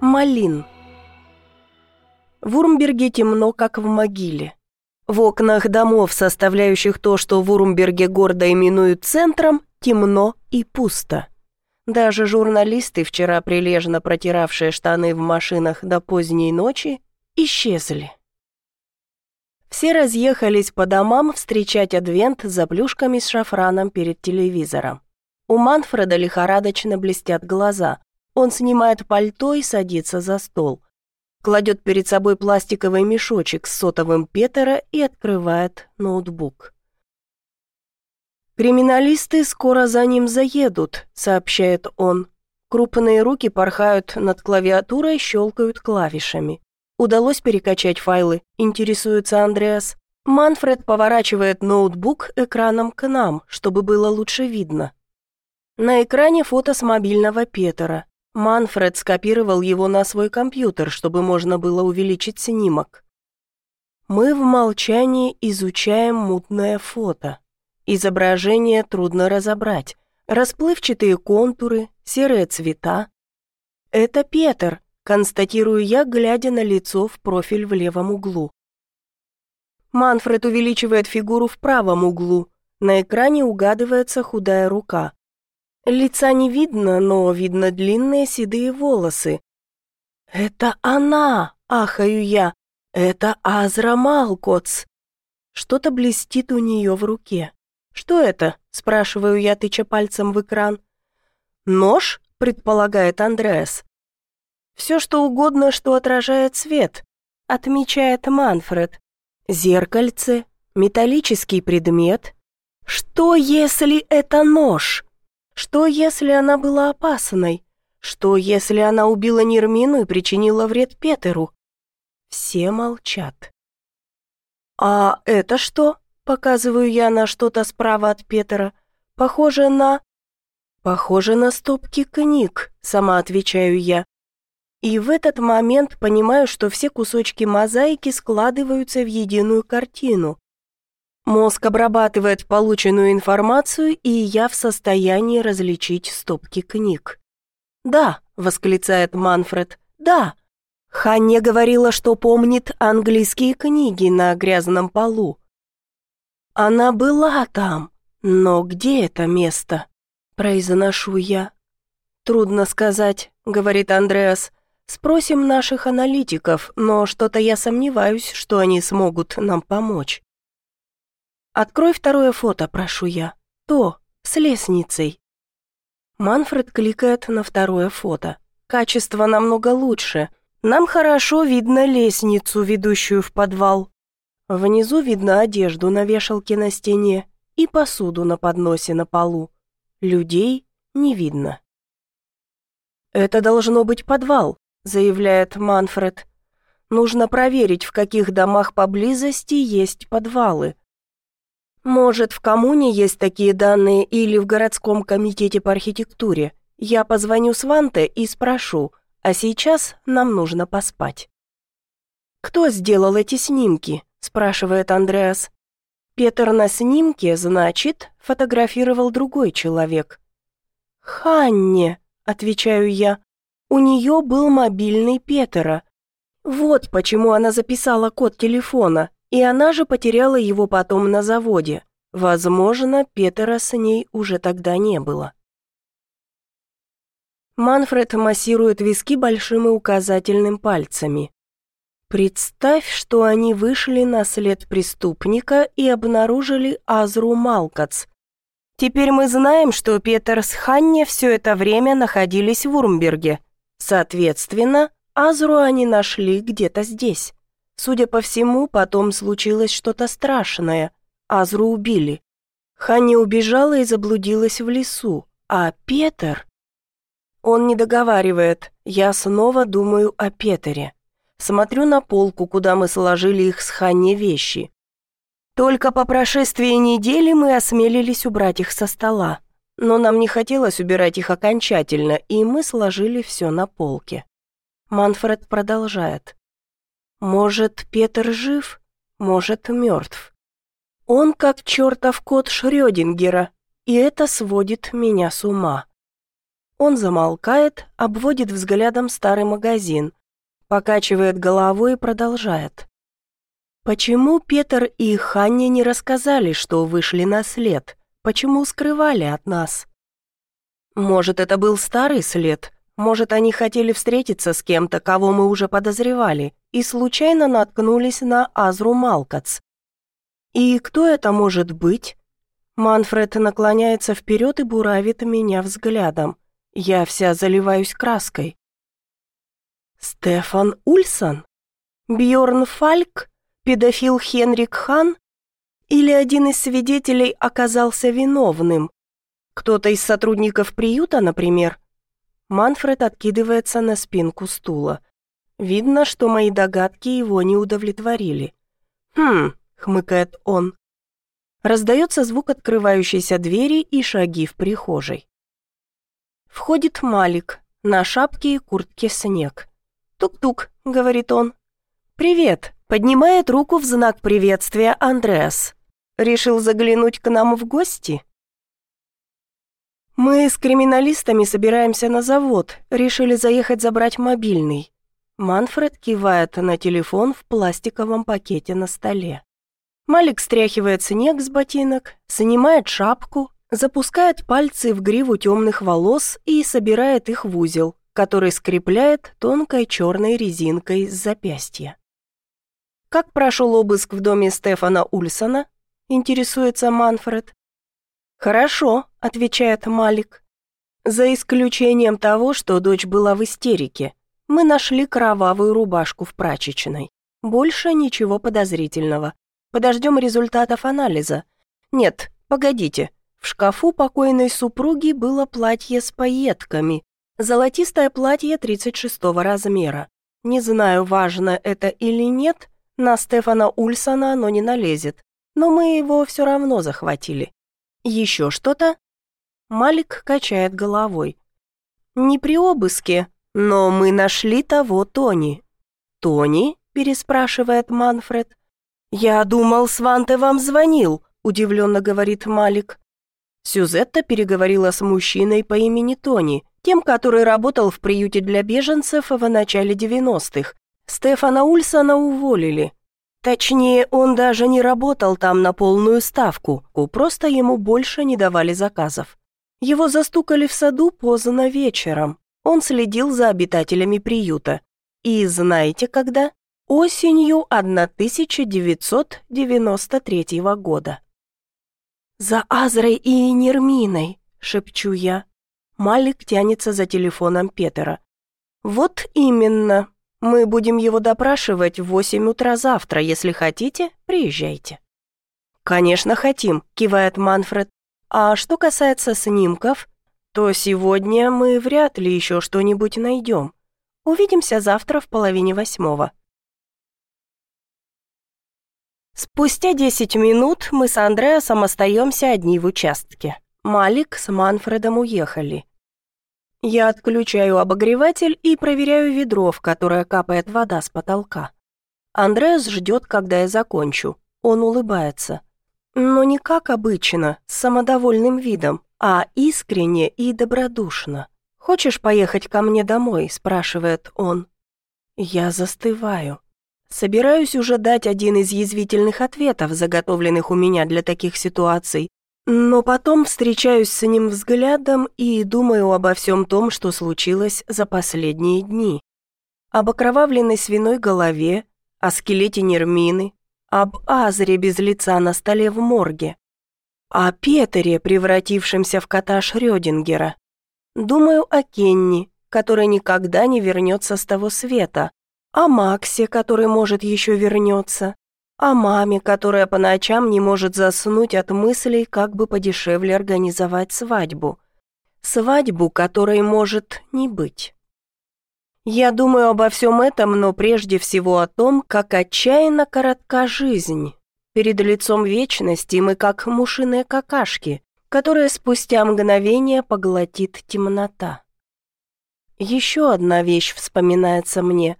Малин. В Урмберге темно, как в могиле. В окнах домов, составляющих то, что в Урмберге гордо именуют центром, темно и пусто. Даже журналисты, вчера прилежно протиравшие штаны в машинах до поздней ночи, исчезли. Все разъехались по домам встречать адвент за плюшками с шафраном перед телевизором. У Манфреда лихорадочно блестят глаза. Он снимает пальто и садится за стол. Кладет перед собой пластиковый мешочек с сотовым Петера и открывает ноутбук. «Криминалисты скоро за ним заедут», — сообщает он. Крупные руки порхают над клавиатурой, щелкают клавишами. Удалось перекачать файлы, интересуется Андреас. Манфред поворачивает ноутбук экраном к нам, чтобы было лучше видно. На экране фото с мобильного Петера. Манфред скопировал его на свой компьютер, чтобы можно было увеличить снимок. Мы в молчании изучаем мутное фото. Изображение трудно разобрать. Расплывчатые контуры, серые цвета. Это Петр, констатирую я, глядя на лицо в профиль в левом углу. Манфред увеличивает фигуру в правом углу. На экране угадывается худая рука. Лица не видно, но видно длинные седые волосы. «Это она!» — ахаю я. «Это Азра Малкоц!» Что-то блестит у нее в руке. «Что это?» — спрашиваю я, тыча пальцем в экран. «Нож?» — предполагает Андреас. «Все, что угодно, что отражает свет», — отмечает Манфред. «Зеркальце, металлический предмет. Что, если это нож?» Что, если она была опасной? Что, если она убила Нермину и причинила вред Петеру? Все молчат. «А это что?» — показываю я на что-то справа от Петера. «Похоже на...» «Похоже на стопки книг», — сама отвечаю я. И в этот момент понимаю, что все кусочки мозаики складываются в единую картину. Мозг обрабатывает полученную информацию, и я в состоянии различить стопки книг. «Да», — восклицает Манфред, — «да». Ханне говорила, что помнит английские книги на грязном полу. Она была там, но где это место? Произношу я. Трудно сказать, говорит Андреас. Спросим наших аналитиков, но что-то я сомневаюсь, что они смогут нам помочь. «Открой второе фото, прошу я. То, с лестницей». Манфред кликает на второе фото. Качество намного лучше. Нам хорошо видно лестницу, ведущую в подвал. Внизу видно одежду на вешалке на стене и посуду на подносе на полу. Людей не видно. «Это должно быть подвал», — заявляет Манфред. «Нужно проверить, в каких домах поблизости есть подвалы. Может, в коммуне есть такие данные или в городском комитете по архитектуре. Я позвоню Сванте и спрошу, а сейчас нам нужно поспать. «Кто сделал эти снимки?» – спрашивает Андреас. Петр на снимке, значит, фотографировал другой человек. «Ханне», – отвечаю я, – «у нее был мобильный Петера. Вот почему она записала код телефона, и она же потеряла его потом на заводе. Возможно, Петера с ней уже тогда не было. Манфред массирует виски большим и указательным пальцами. Представь, что они вышли на след преступника и обнаружили Азру Малкац. Теперь мы знаем, что Петер с Ханне все это время находились в Урмберге. Соответственно, Азру они нашли где-то здесь. Судя по всему, потом случилось что-то страшное. Азру убили. Ханни убежала и заблудилась в лесу. А Петр... Он не договаривает. Я снова думаю о Петере. Смотрю на полку, куда мы сложили их с Ханни вещи. Только по прошествии недели мы осмелились убрать их со стола. Но нам не хотелось убирать их окончательно, и мы сложили все на полке. Манфред продолжает. Может, Петр жив, может, мертв. Он как чертов кот Шрёдингера, и это сводит меня с ума. Он замолкает, обводит взглядом старый магазин, покачивает головой и продолжает. Почему Петр и Ханне не рассказали, что вышли на след? Почему скрывали от нас? Может, это был старый след? Может, они хотели встретиться с кем-то, кого мы уже подозревали, и случайно наткнулись на Азру Малкац? И кто это может быть? Манфред наклоняется вперед и буравит меня взглядом. Я вся заливаюсь краской. Стефан Ульсон? Бьорн Фальк? Педофил Хенрик Хан? Или один из свидетелей оказался виновным? Кто-то из сотрудников приюта, например? Манфред откидывается на спинку стула. Видно, что мои догадки его не удовлетворили. «Хм», — хмыкает он. Раздается звук открывающейся двери и шаги в прихожей. Входит Малик, на шапке и куртке снег. «Тук-тук», — говорит он. «Привет», Поднимает руку в знак приветствия Андреас. Решил заглянуть к нам в гости? Мы с криминалистами собираемся на завод, решили заехать забрать мобильный. Манфред кивает на телефон в пластиковом пакете на столе. Малик стряхивает снег с ботинок, снимает шапку, запускает пальцы в гриву темных волос и собирает их в узел, который скрепляет тонкой черной резинкой с запястья. «Как прошел обыск в доме Стефана Ульсона?» – интересуется Манфред. «Хорошо», – отвечает Малик. «За исключением того, что дочь была в истерике. Мы нашли кровавую рубашку в прачечной. Больше ничего подозрительного. Подождем результатов анализа. Нет, погодите. В шкафу покойной супруги было платье с пайетками. Золотистое платье 36 размера. Не знаю, важно это или нет, на Стефана Ульсона оно не налезет, но мы его все равно захватили. Еще что-то?» Малик качает головой. «Не при обыске, но мы нашли того Тони». «Тони?» – переспрашивает Манфред. «Я думал, Сванте вам звонил», – удивленно говорит Малик. Сюзетта переговорила с мужчиной по имени Тони, тем, который работал в приюте для беженцев в начале 90-х, Стефана Ульсона уволили. Точнее, он даже не работал там на полную ставку, просто ему больше не давали заказов. Его застукали в саду поздно вечером. Он следил за обитателями приюта. И знаете когда? Осенью 1993 года. «За Азрой и Нерминой», — шепчу я. Малик тянется за телефоном Петера. «Вот именно», мы будем его допрашивать в восемь утра завтра. Если хотите, приезжайте». «Конечно, хотим», — кивает Манфред. «А что касается снимков, то сегодня мы вряд ли еще что-нибудь найдем. Увидимся завтра в половине восьмого». Спустя десять минут мы с Андреасом остаемся одни в участке. Малик с Манфредом уехали. Я отключаю обогреватель и проверяю ведро, в которое капает вода с потолка. Андреас ждет, когда я закончу. Он улыбается. Но не как обычно, с самодовольным видом, а искренне и добродушно. «Хочешь поехать ко мне домой?» – спрашивает он. Я застываю. Собираюсь уже дать один из язвительных ответов, заготовленных у меня для таких ситуаций, но потом встречаюсь с ним взглядом и думаю обо всем том, что случилось за последние дни. Об окровавленной свиной голове, о скелете Нермины, об Азре без лица на столе в морге, о Петере, превратившемся в кота Шрёдингера. Думаю о Кенни, который никогда не вернется с того света, о Максе, который, может, еще вернется, о маме, которая по ночам не может заснуть от мыслей, как бы подешевле организовать свадьбу. Свадьбу, которой может не быть. Я думаю обо всем этом, но прежде всего о том, как отчаянно коротка жизнь. Перед лицом вечности мы как мушиные какашки, которые спустя мгновение поглотит темнота. Еще одна вещь вспоминается мне.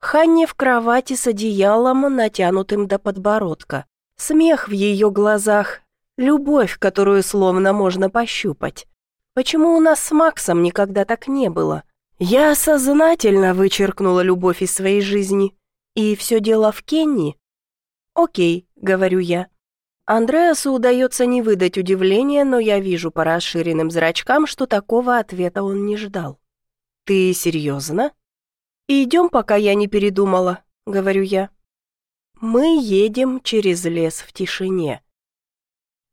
Ханни в кровати с одеялом, натянутым до подбородка. Смех в ее глазах, любовь, которую словно можно пощупать. Почему у нас с Максом никогда так не было? Я сознательно вычеркнула любовь из своей жизни. И все дело в Кенни? Окей, говорю я. Андреасу удается не выдать удивления, но я вижу по расширенным зрачкам, что такого ответа он не ждал. «Ты серьезно?» «Идем, пока я не передумала», — говорю я. Мы едем через лес в тишине.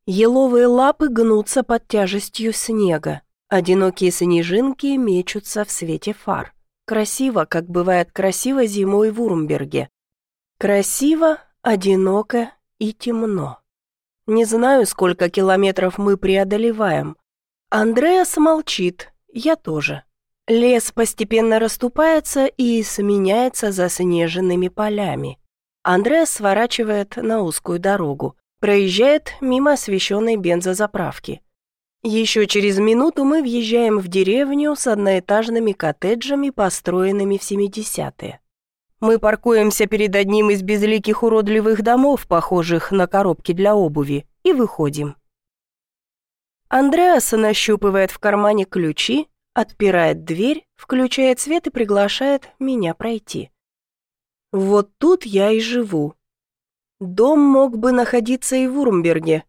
Еловые лапы гнутся под тяжестью снега. Одинокие снежинки мечутся в свете фар. Красиво, как бывает красиво зимой в Урмберге. Красиво, одиноко и темно. Не знаю, сколько километров мы преодолеваем. Андреас молчит, я тоже. Лес постепенно расступается и сменяется заснеженными полями. Андреас сворачивает на узкую дорогу, проезжает мимо освещенной бензозаправки. Еще через минуту мы въезжаем в деревню с одноэтажными коттеджами, построенными в 70-е. Мы паркуемся перед одним из безликих уродливых домов, похожих на коробки для обуви, и выходим. Андреас нащупывает в кармане ключи, отпирает дверь, включает свет и приглашает меня пройти. Вот тут я и живу. Дом мог бы находиться и в Урмберге.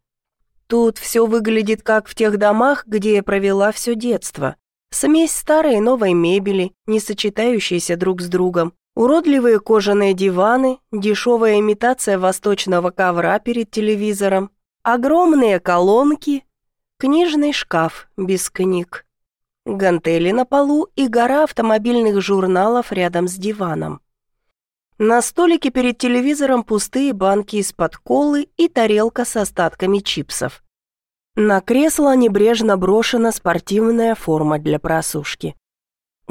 Тут все выглядит как в тех домах, где я провела все детство. Смесь старой и новой мебели, не сочетающиеся друг с другом, Уродливые кожаные диваны, дешевая имитация восточного ковра перед телевизором, огромные колонки, книжный шкаф без книг, гантели на полу и гора автомобильных журналов рядом с диваном. На столике перед телевизором пустые банки из-под колы и тарелка с остатками чипсов. На кресло небрежно брошена спортивная форма для просушки.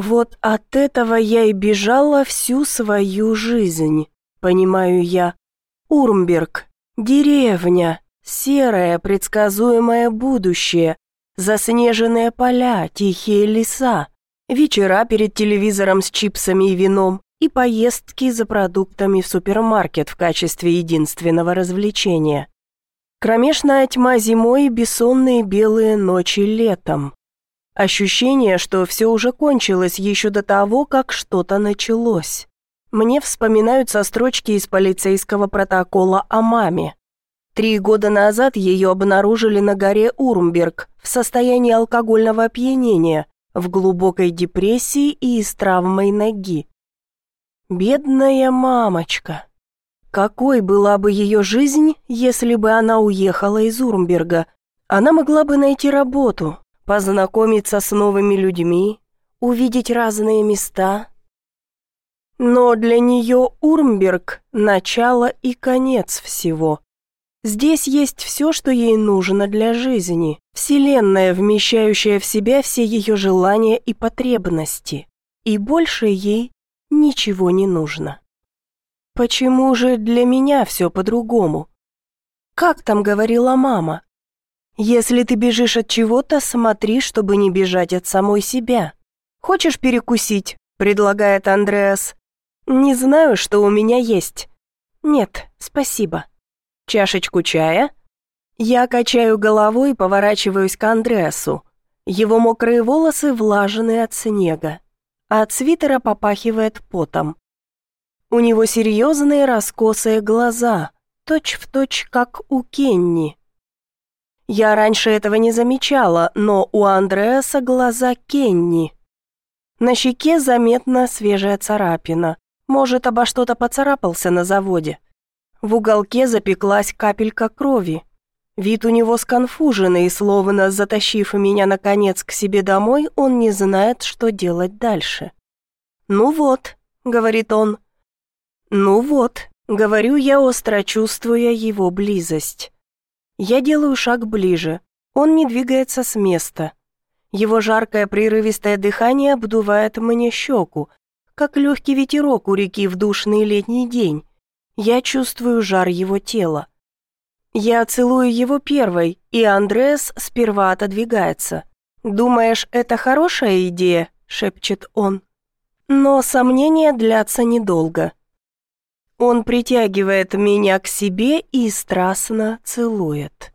Вот от этого я и бежала всю свою жизнь, понимаю я. Урмберг, деревня, серое предсказуемое будущее, заснеженные поля, тихие леса, вечера перед телевизором с чипсами и вином и поездки за продуктами в супермаркет в качестве единственного развлечения. Кромешная тьма зимой и бессонные белые ночи летом. Ощущение, что все уже кончилось еще до того, как что-то началось. Мне вспоминаются строчки из полицейского протокола о маме. Три года назад ее обнаружили на горе Урмберг в состоянии алкогольного опьянения, в глубокой депрессии и с травмой ноги. Бедная мамочка. Какой была бы ее жизнь, если бы она уехала из Урмберга? Она могла бы найти работу, познакомиться с новыми людьми, увидеть разные места. Но для нее Урмберг – начало и конец всего. Здесь есть все, что ей нужно для жизни, вселенная, вмещающая в себя все ее желания и потребности. И больше ей ничего не нужно. Почему же для меня все по-другому? Как там говорила мама? Если ты бежишь от чего-то, смотри, чтобы не бежать от самой себя. Хочешь перекусить? предлагает Андреас. Не знаю, что у меня есть. Нет, спасибо. Чашечку чая? Я качаю головой и поворачиваюсь к Андреасу. Его мокрые волосы влажные от снега, а от свитера попахивает потом. У него серьезные раскосые глаза, точь-в-точь, точь, как у Кенни. Я раньше этого не замечала, но у Андреаса глаза Кенни. На щеке заметна свежая царапина. Может, обо что-то поцарапался на заводе. В уголке запеклась капелька крови. Вид у него сконфуженный, и словно затащив меня наконец к себе домой, он не знает, что делать дальше. «Ну вот», — говорит он. «Ну вот», — говорю я, остро чувствуя его близость. Я делаю шаг ближе. Он не двигается с места. Его жаркое прерывистое дыхание обдувает мне щеку, как легкий ветерок у реки в душный летний день. Я чувствую жар его тела. Я целую его первой, и Андреас сперва отодвигается. «Думаешь, это хорошая идея?» — шепчет он. Но сомнения длятся недолго. Он притягивает меня к себе и страстно целует.